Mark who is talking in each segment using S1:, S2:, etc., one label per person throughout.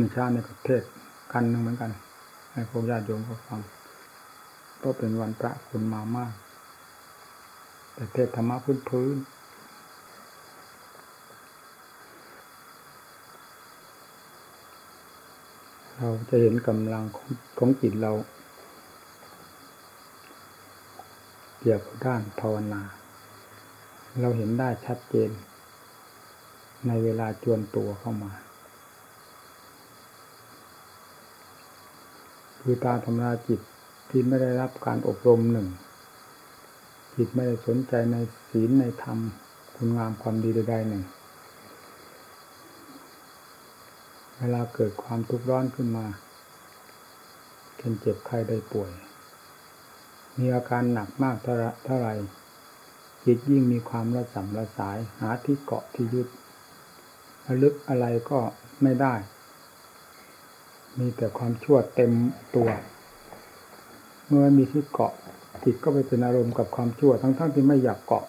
S1: มีชาในประเทศกันหนึ่งเหมือนกัน ให้พวกญาติโยมเขาฟังเพราะเป็นวันพระคุณมามาก แต่เทศธรรมะพื้นพื้นเราจะเห็นกำลังของของจิตเราเกี่ยวกับด้านภาวนา เราเห็นได้ชัดเจน ในเวลาจวนตัวเข้ามา คือตาธรรมนาจิตที่ไม่ได้รับการอบรมหนึ่ง จิตไม่ได้สนใจในศีลในธรรม คุณงามความดีใดๆหนึ่ง เวลาเกิดความทุกข์ร้อนขึ้นมาเช่นเจ็บไข้ได้ป่วย มีอาการหนักมากเท่าไรจิตยิ่งมีความระสำระสายหาที่เกาะที่ยึดระลึกอะไรก็ไม่ได้ มีแต่ความชั่วเต็มตัว เมื่อมีที่เกาะจิตก็ไปเป็นอารมณ์กับความชั่วทั้งๆทที่ไม่อยากเกาะ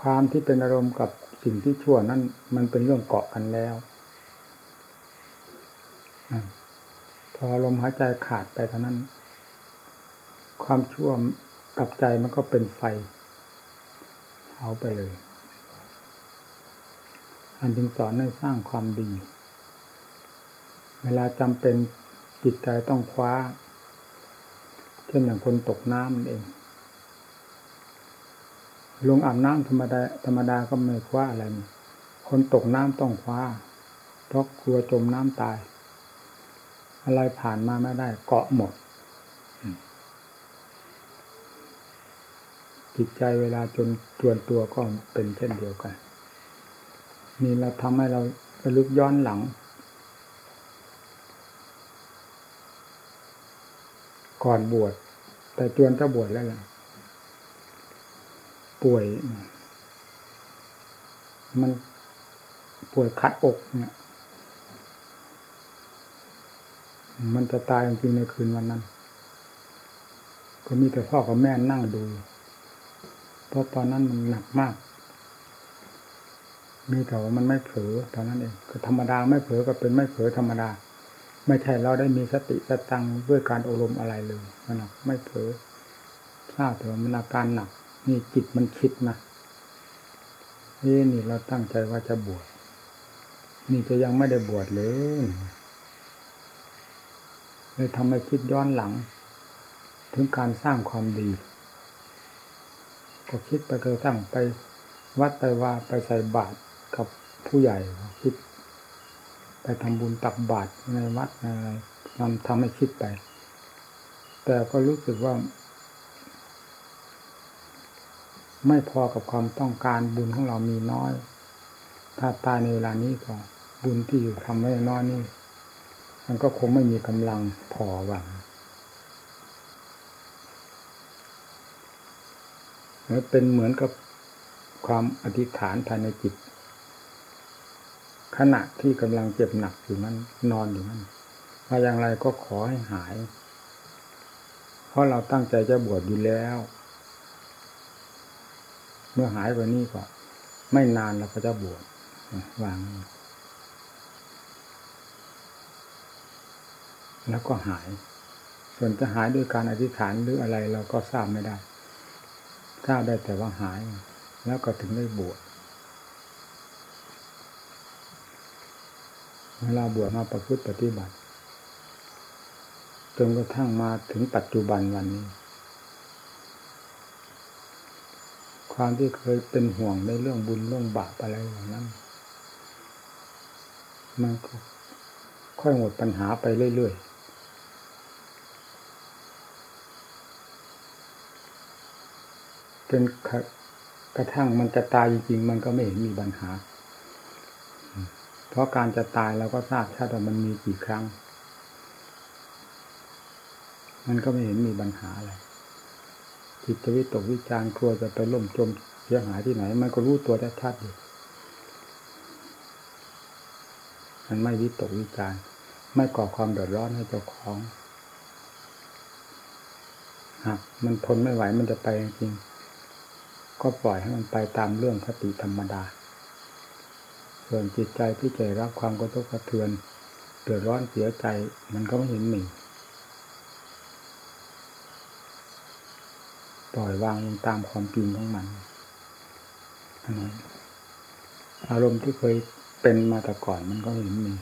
S1: ความที่เป็นอารมณ์กับสิ่งที่ชั่วนั้นมันเป็นเรื่องเกาะกันแล้วพอลมหายใจขาดไปเท่านั้น ความชั่วกับใจมันก็เป็นไฟเอาไปเลย อันจึงสอนให้สร้างความดี เวลาจำเป็นจิตใจต้องคว้า เช่นอย่างคนตกน้ำเอง ลงอาบน้ำธรรมดาธรรมดาก็ไม่คว้าอะไร คนตกน้ำต้องคว้า เพราะกลัวจมน้ำตาย อะไรผ่านมาไม่ได้ เกาะหมด จิตใจเวลาจนจวนตัวก็เป็นเช่นเดียวกัน นี่เราทำให้เราระลึกย้อนหลัง ก่อนบวช แต่จวนจะบวชแล้วล่ะป่วย มันป่วยคัดอกเนี่ย มันจะตายจริงในคืนวันนั้น ก็มีแต่พ่อกับแม่นั่งดู เพราะตอนนั้นมันหนักมาก มีแต่ว่ามันไม่เผลอตอนนั้นเองก็ธรรมดาไม่เผลอก็เป็นไม่เผลอธรรมดา ไม่ใช่เราได้มีสติสตังด้วยการอบรมอะไรเลยนะไม่เผลอทราบแต่ว่ามันอาการหนัก นี่จิตมันคิดนะนี่นี่เราตั้งใจว่าจะบวชนี่จะยังไม่ได้บวชเลยเลยทำให้คิดย้อนหลัง ถึงการสร้างความดี ก็คิดไปกระทั่งไปวัดไปว่าไปใส่บาตรกับผู้ใหญ่คิด ทำบุญตักบาตรในวัดอะไรทำทำให้คิดไป แต่ก็รู้สึกว่า ไม่พอกับความต้องการบุญของเรามีน้อย ถ้าตายในเวลานี้ก็บุญที่อยู่ทำไม่น้อยนี่ มันก็คงไม่มีกำลังพอหวังเป็นเหมือนกับความอธิษฐานภายในจิต ขณะที่กำลังเจ็บหนักอยู่นั้นนอนอยู่นั้นมาอย่างไรก็ขอให้หาย เพราะเราตั้งใจจะบวชอยู่แล้ว เมื่อหายไปนี่ก็ไม่นานเราก็จะบวชวาง แล้วก็หาย ส่วนจะหายด้วยการอธิษฐานหรืออะไรเราก็ทราบไม่ได้ทราบได้แต่ว่าหาย แล้วก็ถึงได้บวช เวลาบวชมาประพฤติปฏิบัติจนกระทั่งมาถึงปัจจุบันวันนี้ ความที่เคยเป็นห่วงในเรื่องบุญเรื่องบาปอะไรอย่างนั้นมันก็ค่อยหมดปัญหาไปเรื่อยๆจนกระทั่งมันจะตายจริงๆ มันก็ไม่เห็นมีปัญหา เพราะการจะตายเราก็ทราบชัดว่ามันมีกี่ครั้ง มันก็ไม่เห็นมีปัญหาอะไรจิตวิตกวิจารกลัวจะไปล่มจมเสียหายที่ไหน มันก็รู้ตัวได้ชัดอยู่มันไม่วิตกวิจารไม่ก่อความเดือดร้อนให้เจ้าของหากมันทนไม่ไหวมันจะไปจริงก็ปล่อยให้มันไปตามเรื่องคติธรรมดา ส่วนจิตใจที่ใจรับความกระทบกระเทือนเดือดร้อนเสียใจมันก็ไม่เห็นมีปล่อยวางลงตามความจริงของมันอนนั้นอารมณ์ที่เคยเป็นมาแต่ก่อนมันก็เห็นมี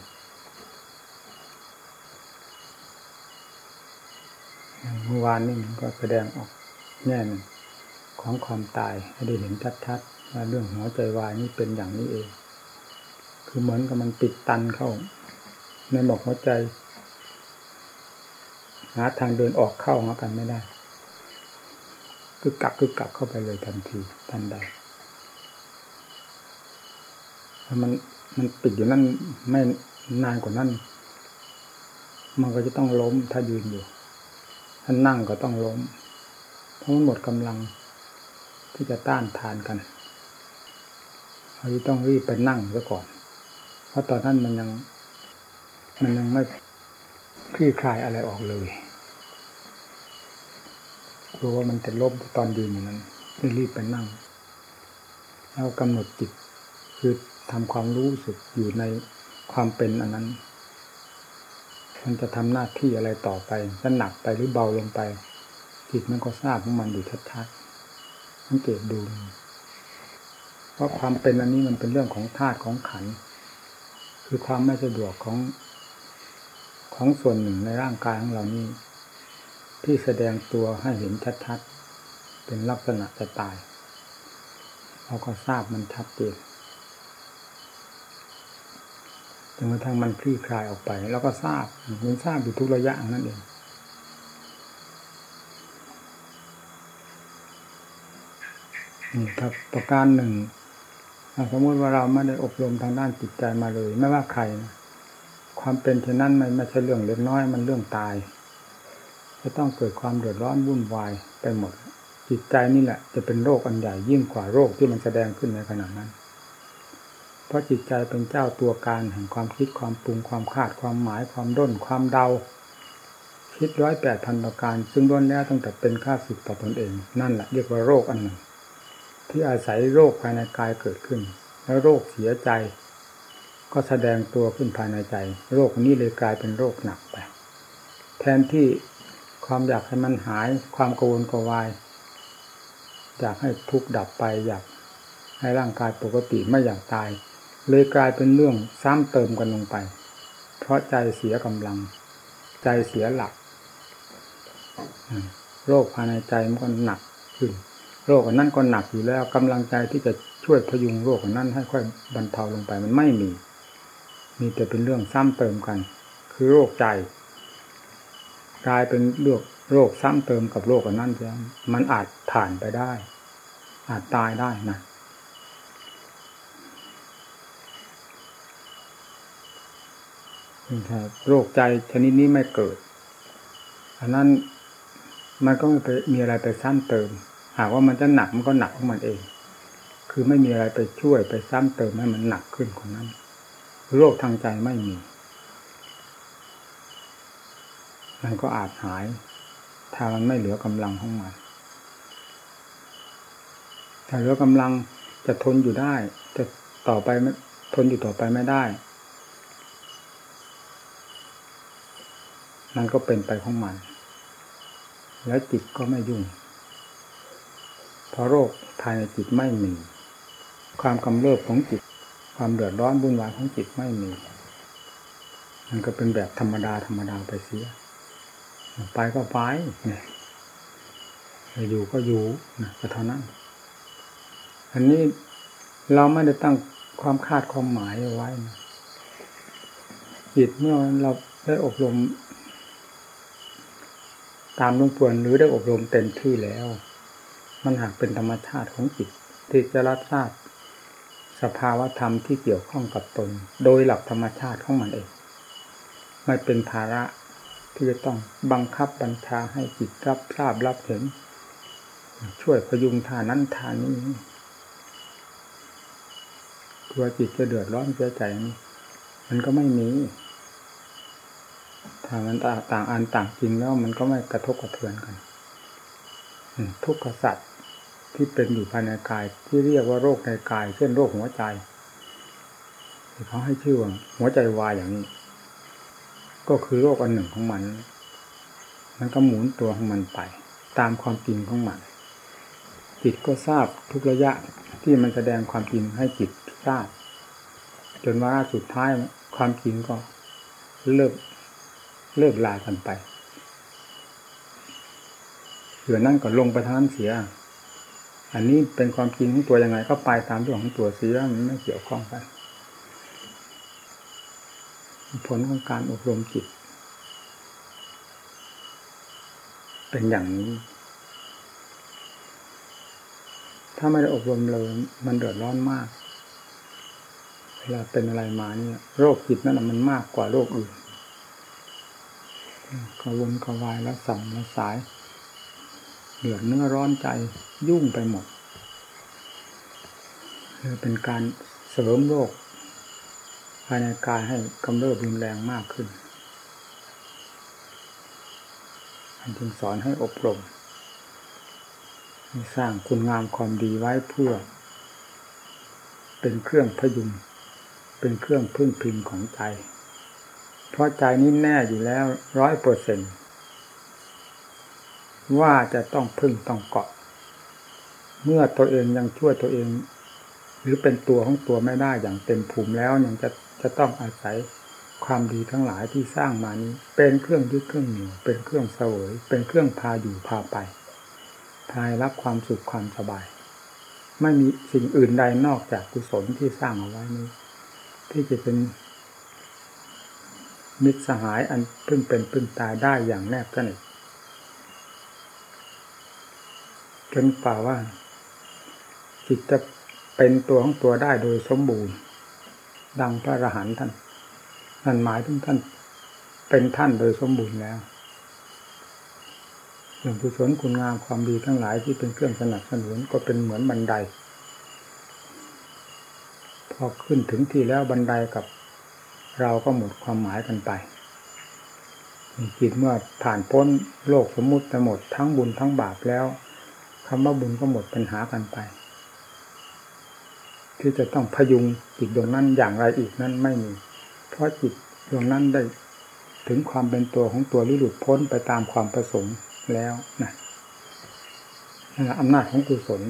S1: เมื่อวานนี้มันก็แสดงออกแง่นของความตายให้ได้เห็นชัดๆว่าเรื่องหัวใจวายนี่เป็นอย่างนี้เอง คือเหมือนกับมันติดตันเข้า ในหมอกหัวใจ หาทางเดินออกเข้าหากันไม่ได้ คือกลับคือกลับเข้าไปเลยทันทีทันใดถ้ามันมันปิดอยู่นั่นไม่นานกว่านั้นมันก็จะต้องล้มถ้ายืนอยู่ ถ้านั่งก็ต้องล้ม เพราะมันหมดกำลังที่จะต้านทานกันเราจะต้องรีบไปนั่งซะก่อน เพราะตอนนั้นมันยัง มันยังไม่คลี่คลายอะไรออกเลยกลัวว่ามันจะล้มตอนยืนอย่างนั้นรีบไปนั่ง แล้วกำหนดจิตคือทำความรู้สึกอยู่ในความเป็นอันนั้น มันจะทำหน้าที่อะไรต่อไปจะหนักไปหรือเบาลงไป จิตมันก็ทราบของมันอยู่ชัดๆสังเกตดู เพราะความเป็นอันนี้มันเป็นเรื่องของธาตุของขัน คือความไม่สะดวกของของส่วนหนึ่งในร่างกายของเรานี่ที่แสดงตัวให้เห็นชัดๆ เป็นลักษณะจะตายเราก็ทราบมันชัดเจนจนกระทั่งมันคลี่คลายออกไป แล้วก็ทราบมันทราบอยู่ทุกระยะนั่นเองนี่ครับประการหนึ่ง สมมติว่าเราไม่ได้อบรมทางด้านจิตใจมาเลย ไม่ว่าใครนะความเป็นเช่นนั้นมันไม่ใช่เรื่องเล็กน้อยมันเรื่องตาย จะต้องเกิดความเดือดร้อนวุ่นวายไปหมด จิตใจนี่แหละ จะเป็นโรคอันใหญ่ยิ่งกว่าโรคที่มันแสดงขึ้นในขณะนั้น เพราะจิตใจเป็นเจ้าตัวการแห่งความคิดความปรุงความคาดความหมายความด้นความเดา คิดร้อยแปดพันประการ ซึ่งล้วนแล้วตั้งแต่เป็นค่าสึกต่อตนเอง นั่นแหละเรียกว่าโรคอันหนึ่ง ที่อาศัยโรคภายในกายเกิดขึ้น แล้วโรคเสียใจ ก็แสดงตัวขึ้นภายในใจ โรคนี้เลยกลายเป็นโรคหนักไป แทนที่ความอยากให้มันหายความกังวลกวาย อยากให้ทุกข์ดับไปอยากให้ร่างกายปกติไม่อยากตาย เลยกลายเป็นเรื่องซ้ำเติมกันลงไป เพราะใจเสียกำลัง ใจเสียหลัก โรคภายในใจมันก็หนักขึ้น โรคอันนั้นก็หนักอยู่แล้วกำลังใจที่จะช่วยพยุงโรคอันนั้นให้ค่อยบรรเทาลงไปมันไม่มี มีแต่เป็นเรื่องซ้ำเติมกัน คือโรคใจกลายเป็นเรื่องโรคซ้ำเติมกับโรคอันนั้นใช่มันอาจผ่านไปได้ อาจตายได้นะถ้าโรคใจชนิดนี้ไม่เกิด อันนั้นมันก็ไม่ไปมีอะไรไปซ้ำเติม หากว่ามันจะหนักมันก็หนักของมันเอง คือไม่มีอะไรไปช่วยไปซ้ำเติมให้มันหนักขึ้นกว่านั้น โรคทางใจไม่มี มันก็อาจหาย ถ้ามันไม่เหลือกำลังของมัน ถ้าเหลือกำลังจะทนอยู่ได้ จะต่อไปทนอยู่ต่อไปไม่ได้มันก็เป็นไปของมัน แล้วจิตก็ไม่ยุ่ง เพราะโรคภายในจิตไม่มี ความกำเริบของจิต ความเดือดร้อนบุญวายของจิตไม่มี มันก็เป็นแบบธรรมดาธรรมดาไปเสีย ไปก็ไปเนี่ยอยู่ก็อยู่นะก็เท่านั้น อันนี้เราไม่ได้ตั้งความคาดความหมายเอาไว้นะจิตเมื่อเราได้อบรม ตามลงปวนหรือได้อบรมเต็มที่แล้ว มันหากเป็นธรรมชาติของจิตที่จะรับทราบสภาวะธรรมที่เกี่ยวข้องกับตน โดยหลักธรรมชาติของมันเอง ไม่เป็นภาระที่จะต้องบังคับบัญชาให้จิตรับทราบรับเห็น ช่วยพยุงทานั้นทานี้ตัวจิตจะเดือดร้อนเสียใจนี่มันก็ไม่มีถ้ามันต่างอันต่างจริงแล้วมันก็ไม่กระทบกระเทือนกันทุกขสัตว์ ที่เป็นอยู่ภายในกาย ที่เรียกว่าโรคในกาย เช่นโรคหัวใจเขาให้ชื่อว่าหัวใจวายอย่างนี้ ก็คือโลกอันหนึ่งของมัน มันก็หมุนตัวของมันไป ตามความจริงของมัน จิตก็ทราบทุกระยะที่มันแสดงความจริงให้จิตทราบ จนว่าสุดท้ายความจริงก็เลิกเลิกลากันไปเหลือนั่นก็ลงไปทางนั้นเสีย อันนี้เป็นความจริงของตัวยังไง ก็ไปตามเรื่องของตัวเสียมันไม่เกี่ยวข้องกัน ผลของการอบรมจิต เป็นอย่างนี้ ถ้าไม่ได้อบรมเลยมันเดือดร้อนมาก เวลาเป็นอะไรมาเนี่ย โรคจิตนั่นมันมากกว่าโรคอื่นกระวนกระวายแล้วสั่งแล้วสาย เดือดเนื้อร้อนใจยุ่งไปหมดเลยเป็นการเสริมโรคภายในกายให้กำเริบรุนแรงมากขึ้นอันจึงสอนให้อบรมสร้างคุณงามความดีไว้เพื่อ เป็นเครื่องพยุงเป็นเครื่องพึ่งพิงของใจ เพราะใจนี้แน่อยู่แล้วร้อยเปอร์เซ็นต์ ว่าจะต้องพึ่งต้องเกาะ เมื่อตัวเองยังช่วยตัวเอง หรือเป็นตัวของตัวไม่ได้อย่างเต็มภูมิแล้วยังจะจะต้องอาศัยความดีทั้งหลายที่สร้างมานี้ เป็นเครื่องยึดเครื่องเหนี่ยวเป็นเครื่องเสวยเป็นเครื่องพาอยู่พาไปพายรับความสุขความสบาย ไม่มีสิ่งอื่นใดนอกจากกุศลที่สร้างเอาไว้นี้ ที่จะเป็นมิตรสหายอันพึ่งเป็นพึ่งตายได้อย่างแนบสนิท จนป่าว่าจิตจะเป็นตัวของตัวได้โดยสมบูรณ์ ดังพระอรหันต์ท่านนั่นหมายถึงท่านเป็นท่านโดยสมบูรณ์แล้วอย่างกุศลคุณงามความดีทั้งหลายที่เป็นเครื่องสนับสนุนก็เป็นเหมือนบันได พอขึ้นถึงที่แล้วบันไดกับเราก็หมดความหมายกันไปจิตเมื่อผ่านพ้นโลกสมมุติจะหมดทั้งบุญทั้งบาปแล้ว คำว่าบุญก็หมดปัญหากันไป ที่จะต้องพยุงจิตดวงนั้นอย่างไรอีกนั้นไม่มี เพราะจิตดวงนั้นได้ถึงความเป็นตัวของตัวหลุดพ้นไปตามความประสงค์แล้วนะอำนาจของกุศล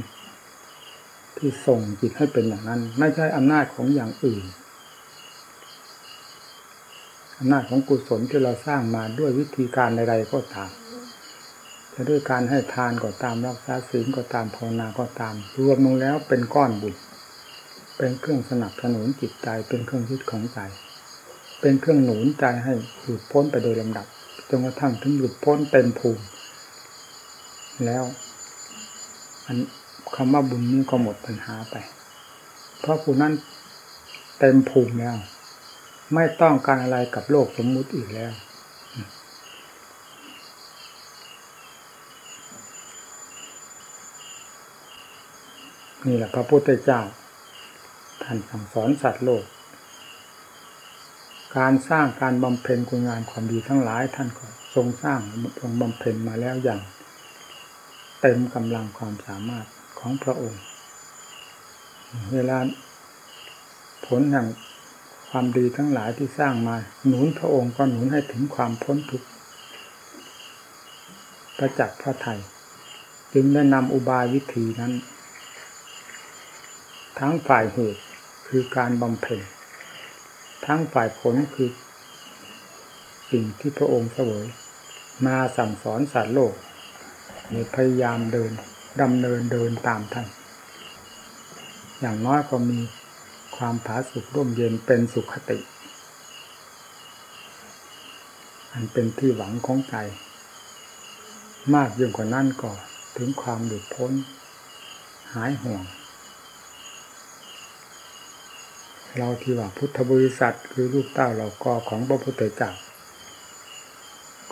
S1: ที่ส่งจิตให้เป็นอย่างนั้น ไม่ใช่อำนาจของอย่างอื่นอำนาจของกุศลที่เราสร้างมาด้วยวิธีการใดๆก็ตาม ด้วยการให้ทานก็ตามรักษาศีลก็ตามภาวนาก็ตาม รวมลงแล้วเป็นก้อนบุญเป็นเครื่องสนับสนุนจิตใจเป็นเครื่องยึดของใจ เป็นเครื่องหนุนใจให้หลุดพ้นไปโดยลำดับจนกระทั่งถึงหลุดพ้นเต็มภูมิ แล้ว อันคำว่าบุญนี้ก็หมดปัญหาไป เพราะผู้นั้นเต็มภูมิแล้ว ไม่ต้องการอะไรกับโลกสมมุติอีกแล้ว นี่แหละพระพุทธเจ้า ท่านสั่งสอนสัตว์โลก การสร้างการบำเพ็ญคุณงานความดีทั้งหลายท่านก็ทรงสร้างทรงบำเพ็ญมาแล้วอย่าง เต็มกำลังความสามารถของพระองค์ เวลาผลแห่งความดีทั้งหลายที่สร้างมา หนุนพระองค์ก็หนุนให้ถึงความพ้นทุกข์ประจักษ์พระไทย จึงได้นำอุบายวิธีนั้น ทั้งฝ่ายเหตุคือการบำเพ็ญทั้งฝ่ายผลคือสิ่งที่พระองค์เสวย มาสั่งสอนสัตว์โลกมีพยายามเดินดำเนินเดินตามท่าน อย่างน้อยก็มีความผาสุกร่มเย็นเป็นสุขติ อันเป็นที่หวังของใจ มากยิ่งกว่านั้นก็ถึงความหลุดพ้น หายห่วง เราที่ว่าพุทธบริษัทคือลูกเต้าเราก็ของพระพุทธเจ้า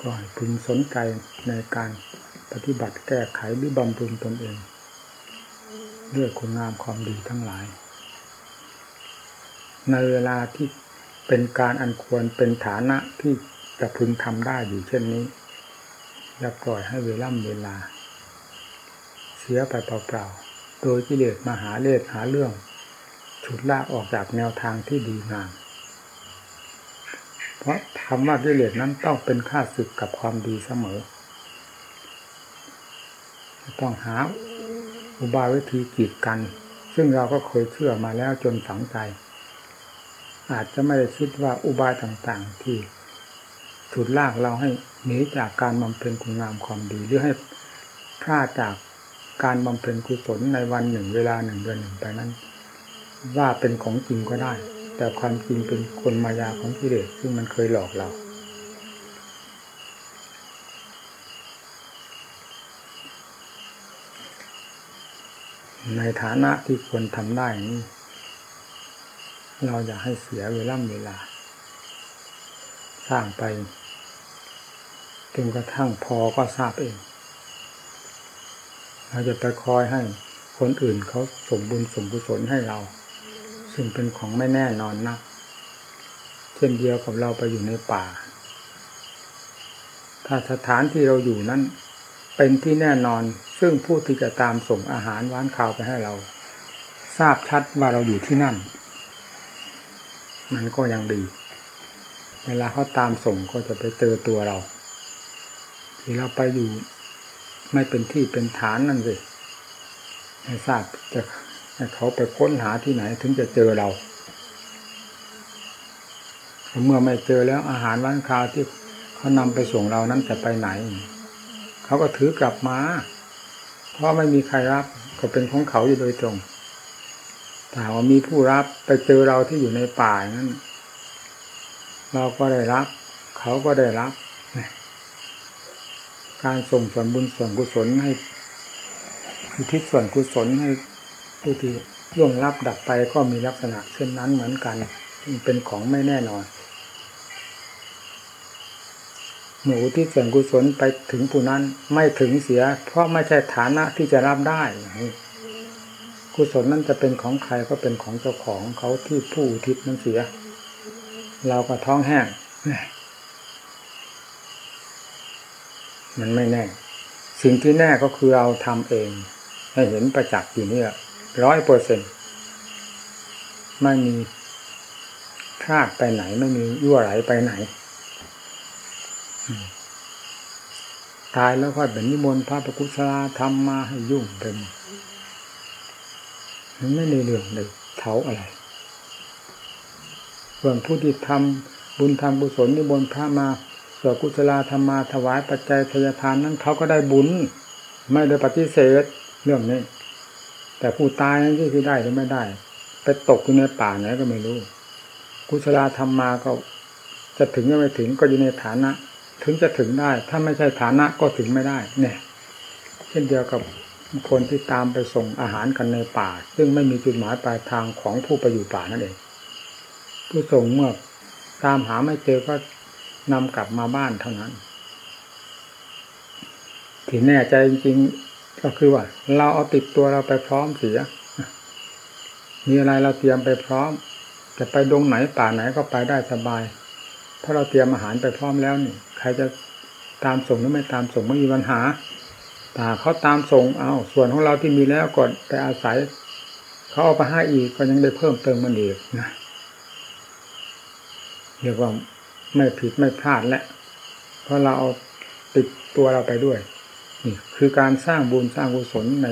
S1: ก็พึงสนใจในการปฏิบัติแก้ไขหรือบำรุงตนเองด้วยคุณงามความดีทั้งหลาย ในเวลาที่เป็นการอันควรเป็นฐานะที่จะพึงทำได้อยู่เช่นนี้อย่าปล่อยให้เวล่ำเวลา เสียไปเปล่าๆ โดยกิเลสมาหาเลสหาเรื่อง ฉุดลากออกจากแนวทางที่ดีงาม เพราะคำว่ากิเลสนั้นต้องเป็นค่าศึกกับความดีเสมอ ต้องหาอุบายวิธีกีดกัน ซึ่งเราก็เคยเชื่อมาแล้วจนฝังใจ อาจจะไม่ได้คิดว่าอุบายต่างๆที่ถุดลากเราให้หนีจากการบำเพ็ญคุณงามความดีหรือให้พลาดจากการบำเพ็ญกุศลในวันหนึ่งเวลาหนึ่งเดือนหนึ่งไปนั้น ว่าเป็นของจริงก็ได้ แต่ความจริงเป็นคนมายาของกิเลสซึ่งมันเคยหลอกเรา ในฐานะที่ควรทำได้นี้เราอย่าให้เสียเวลาเวลา สร้างไปจนกระทั่งพอก็ทราบเอง เราจะไปคอยให้คนอื่นเขาสมบุญสมกุศลให้เรา ซึ่งเป็นของไม่แน่นอนนะเช่นเดียวกับเราไปอยู่ในป่า ถ้าสถานที่เราอยู่นั้น เป็นที่แน่นอนซึ่งผู้ที่จะตามส่งอาหารหวานข้าวไปให้เรา ทราบชัดว่าเราอยู่ที่นั่น มันก็ยังดี เวลาเขาตามส่งก็จะไปเจอตัวเราที่เราไปอยู่ไม่เป็นที่เป็นฐานนั่นสิไม่ทราบจะ ให้เขาไปค้นหาที่ไหนถึงจะเจอเรา เมื่อไม่เจอแล้วอาหารวันคาวที่เขานำไปส่งเรานั้นจะไปไหน เขาก็ถือกลับมา เพราะไม่มีใครรับก็เป็นของเขาอยู่โดยตรงแต่ว่ามีผู้รับไปเจอเราที่อยู่ในป่านั้นเราก็ได้รับ เขาก็ได้รับ การส่งส่วนบุญส่วนกุศลให้ทิศส่วนกุศลให้ ผู้ที่ล่วงลับดับไปก็มีลักษณะเช่นนั้นเหมือนกันเป็นของไม่แน่นอนเมื่ออุทิศส่วนกุศลไปถึงผู้นั้นไม่ถึงเสีย เพราะไม่ใช่ฐานะที่จะรับได้กุศลนั้นจะเป็นของใครก็เป็นของเจ้าของเขาที่ผู้อุทิศนั้นเสีย เราก็ท้องแห้งมันไม่แน่ สิ่งที่แน่ก็คือเราทำเอง ให้เห็นประจักษ์อยู่นี่ ร้อยเปอร์เซ็นไม่มีพลาดไปไหน ไม่มียั่วไหลไปไหน ตายแล้วค่อยเป็นนิมนต์พระประกุศลาทำมาให้ยุ่งเป็นมันไม่ในเรื่องเลยเท้าอะไรส่วนผู้ที่ทำบุญทำบุศลนิมนต์พระมาสวดกุศลาธรรมาถวายปัจจัยทยทานนั้นเขาก็ได้บุญ ไม่ได้ปฏิเสธเรื่องนี้ แต่ผู้ตายนั้นที่ได้หรือไม่ได้ ไปตกอยู่ในป่าไหนก็ไม่รู้กุศลธรรมมาก็ จะถึงหรือไม่ถึงก็อยู่ในฐานะ ถึงจะถึงได้ ถ้าไม่ใช่ฐานะก็ถึงไม่ได้ เนี่ย เช่นเดียวกับคนที่ตามไปส่งอาหารกันในป่า ซึ่งไม่มีจุดหมายปลายทางของผู้ไปอยู่ป่านั่นเอง ผู้ส่งเมื่อตามหาไม่เจอก็นำกลับมาบ้านเท่านั้นที่แน่ใจจริง ก็คือว่า เราเอาติดตัวเราไปพร้อมเสีย มีอะไรเราเตรียมไปพร้อม จะไปดงไหนป่าไหนก็ไปได้สบาย เพราะเราเตรียมอาหารไปพร้อมแล้วนี่ ใครจะตามส่งหรือไม่ตามส่งไม่มีปัญหาแต่เขาตามส่งเอาส่วนของเราที่มีแล้วก่อนไปอาศัย เขาเอาไปให้อีกก็ยังได้เพิ่มเติมมันอีกนะเรียกว่าไม่ผิดไม่พลาดแหละเพราะเราเอาติดตัวเราไปด้วย นี่คือการสร้างบุญสร้างกุศลใน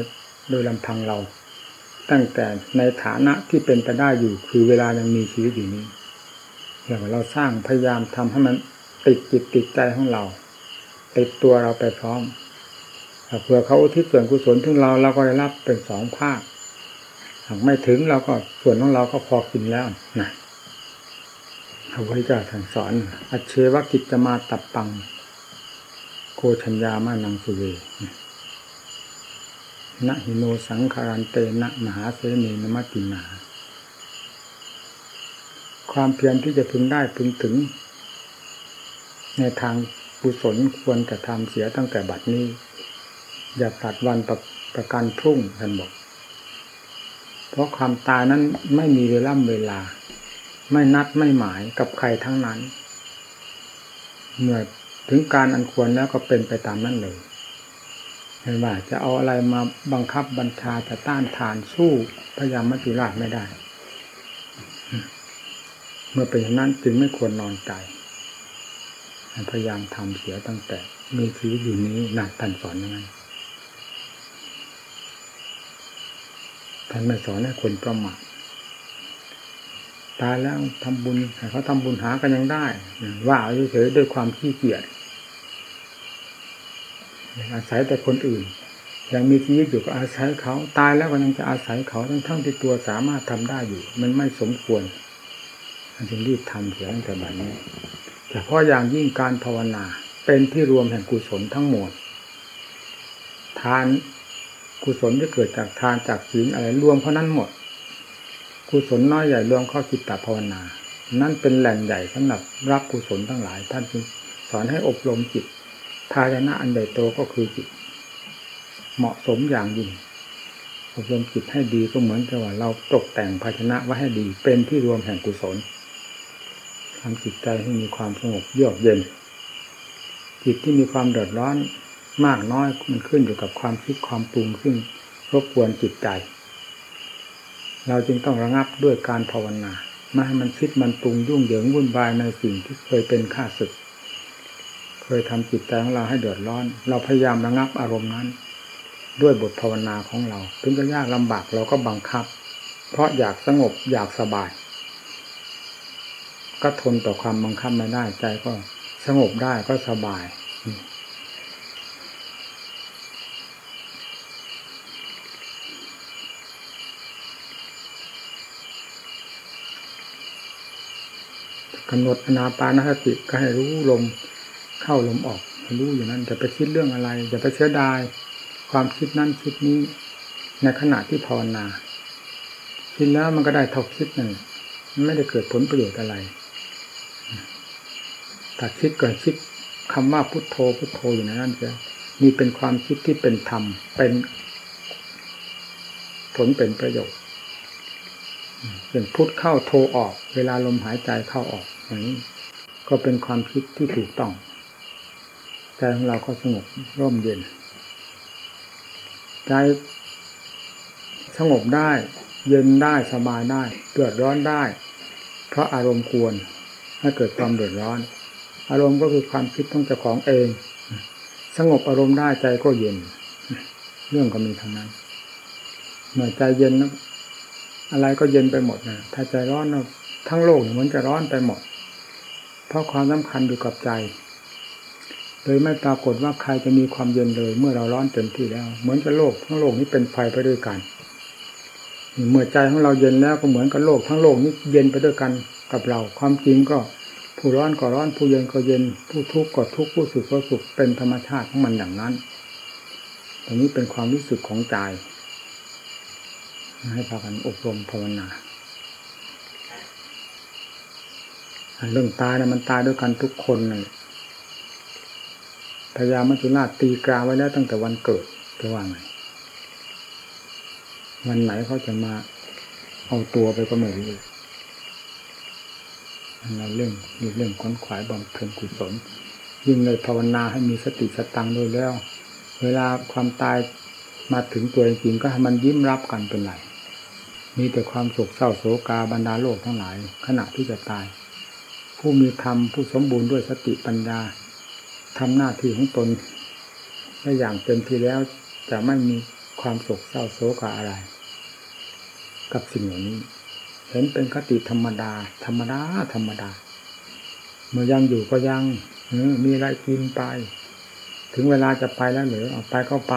S1: โดยลำพังเรา ตั้งแต่ในฐานะที่เป็นไปได้อยู่คือเวลายังมีชีวิตอยู่นี้อย่างเราสร้างพยายามทำให้มันติดจิตติดใจของเรา ติดตัวเราไปพร้อมเผื่อเขาอุทิศส่วนกุศลถึงเราเราก็ได้รับเป็นสองภาคหากไม่ถึงเราก็ส่วนของเราก็พอกินแล้วนะพระพุทธเจ้าท่านสอน อัจเชวกิจมาตับปัง ชัญญามานังสุเวนะหิโนสังคารันเตนะมหาเสนีนมตินาความเพียรที่จะพึงได้พึงถึง ในทางกุศลควรจะทำเสียตั้งแต่บัดนี้ อย่าตัดวันประประกันพรุ่งท่านบอก เพราะความตายนั้นไม่มีเวลาเวลา ไม่นัดไม่หมายกับใครทั้งนั้น เมื่อ ถึงการอันควรแล้วก็เป็นไปตามนั้นเลยเห็นว่าจะเอาอะไรมาบังคับบัญชาจะต้านทานสู้พยายามมัจจุราชไม่ได้ เมื่อเป็นอย่างนั้นจึงไม่ควรนอนใจพยายามทำเสียตั้งแต่มีชีวิตอยู่นี้นักท่านสอนยังไงท่านไม่สอนให้คนประมาทตายแล้วทำบุญให้เขาทำบุญหากันยังได้ว่าเฉยๆด้วยความขี้เกียจ อาศัยแต่คนอื่น ยังมีชีวิตอยู่ก็อาศัยเขา ตายแล้วก็ยังจะอาศัยเขาทั้งทั้งที่ตัวสามารถทำได้อยู่ มันไม่สมควรมันจึงรีบทำเสียตั้งแต่บัดนี้แต่เฉพาะอย่างยิ่งการภาวนาเป็นที่รวมแห่งกุศลทั้งหมด ทานกุศลที่เกิดจากทานจากศีลอะไรรวมเพราะนั้นหมด กุศลน้อยใหญ่รวมเข้าจิตตภาวนา นั่นเป็นแหล่งใหญ่สำหรับรับกุศลทั้งหลาย ท่านจึงสอนให้อบรมจิต ภายนะอันใหญ่โตก็คือจิต เหมาะสมอย่างยิ่งอบรมจิตให้ดีก็เหมือนกับว่าเราตกแต่งภาชนะไว้ให้ดีเป็นที่รวมแห่งกุศลทำจิตใจให้มีความสงบเยือกเย็น จิตที่มีความเดือดร้อนมากน้อยมันขึ้นอยู่กับความคิดความปรุงซึ่งรบกวนจิตใจ เราจึงต้องระงับด้วยการภาวนาไม่ให้มันคิดมันปรุงยุ่งเหยิงวุ่นวายในสิ่งที่เคยเป็นข้าศึก เคยทำจิตใจของเราให้เดือดร้อน เราพยายามระงับอารมณ์นั้น ด้วยบทภาวนาของเราถึงจะยากลำบากเราก็บังคับ เพราะอยากสงบอยากสบาย ก็ทนต่อความบังคับไม่ได้ใจก็สงบได้ก็สบายกำหนดอนาปานสติก็ให้รู้ลม เข้าลมออกรู้อย่างนั้นจะไปคิดเรื่องอะไรจะไปเสียดาย ความคิดนั้นคิดนี้ ในขณะที่ภาวนาคิดแล้วมันก็ได้เท่าคิดหนั่นมันไม่ได้เกิดผลประโยชน์อะไรถ้าคิดก็คิดคำว่าพุทโธพุทโธอยู่ในนั้นจะมีเป็นความคิดที่เป็นธรรมเป็นผลเป็นประโยชน์เป็นพุทเข้าโทออก เวลาลมหายใจเข้าออกอย่างนี้ก็เป็นความคิดที่ถูกต้อง ของเราก็สงบร่มเย็น ใจสงบได้ เย็นได้สบายได้เดือดร้อนได้ เพราะอารมณ์กวนให้เกิดความเดือดร้อน อารมณ์ก็คือความคิดของเจ้าของเอง สงบอารมณ์ได้ใจก็เย็น เรื่องก็มีทั้งนั้นเมื่อใจเย็นแล้วอะไรก็เย็นไปหมดนะถ้าใจร้อนทั้งโลกเหมือนจะร้อนไปหมด เพราะความสำคัญอยู่กับใจ เลยไม่ปรากฏว่าใครจะมีความเย็นเลย เมื่อเราร้อนเต็มที่แล้ว เหมือนกับโลกทั้งโลกนี้เป็นไฟไปด้วยกัน เมื่อใจของเราเย็นแล้วก็เหมือนกับโลกทั้งโลกนี้เย็นไปด้วยกันกับเรา ความจริงก็ผู้ร้อนก็ร้อนผู้เย็นก็เย็น ผู้ทุกข์ก็ทุกข์ผู้สุขก็สุขเป็นธรรมชาติของมันอย่างนั้นตรงนี้เป็นความรู้สึกของใจให้พากันอบรมภาวนาเรื่องตายนะมันตายด้วยกันทุกคนเลย พญามัจจุราชตีกราไว้แล้วตั้งแต่วันเกิดจะว่าไงวันไหนเขาจะมาเอาตัวไปก็ไม่รู้เราเรื่องมีเรื่องค้นขวายบำเพ็ญกุศลยิ่งเลยภาวนาให้มีสติสตังด้วยแล้ว เวลาความตายมาถึงตัวจริงก็ให้มันยิ้มรับกันเป็นไรมีแต่ความโศกเศร้าโศกาบรรดาโลกทั้งหลาย ขณะที่จะตาย ผู้มีธรรมผู้สมบูรณ์ด้วยสติปัญญา ทำหน้าที่ของตนได้อย่างเต็มที่แล้วจะไม่มีความโศกเศร้าโศกอะไร กับสิ่งเหล่านี้ เห็นเป็นคติธรรมดา ธรรมดาธรรมดา เมื่อยังอยู่ก็ยังมีอะไรกินไป ถึงเวลาจะไปแล้วหรือออกไปก็ไป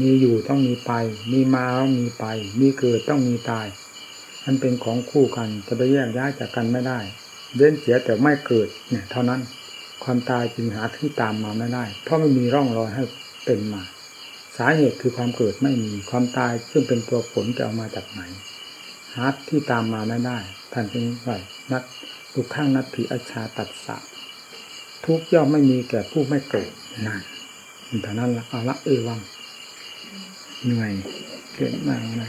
S1: มีอยู่ต้องมีไป มีมาต้องมีไป มีเกิดต้องมีตาย มันเป็นของคู่กันจะไปแยกย้ายจากกันไม่ได้เว้นเสียแต่ไม่เกิดเนี่ยเท่านั้น ความตายจึงหาที่ตามมาไม่ได้ เพราะไม่มีร่องรอยให้เป็นมา สาเหตุคือความเกิดไม่มีความตายซึ่งเป็นตัวผลจะเอามาจากไหนหาที่ตามมาไม่ได้ท่านจึงว่านัดทุกข้างนัดผีอชาตัดสะทุกย่อมไม่มีแก่ผู้ไม่เกิดนั่นเท่านั้นละเอาละเอวังเหนื่อยเกินมากนะ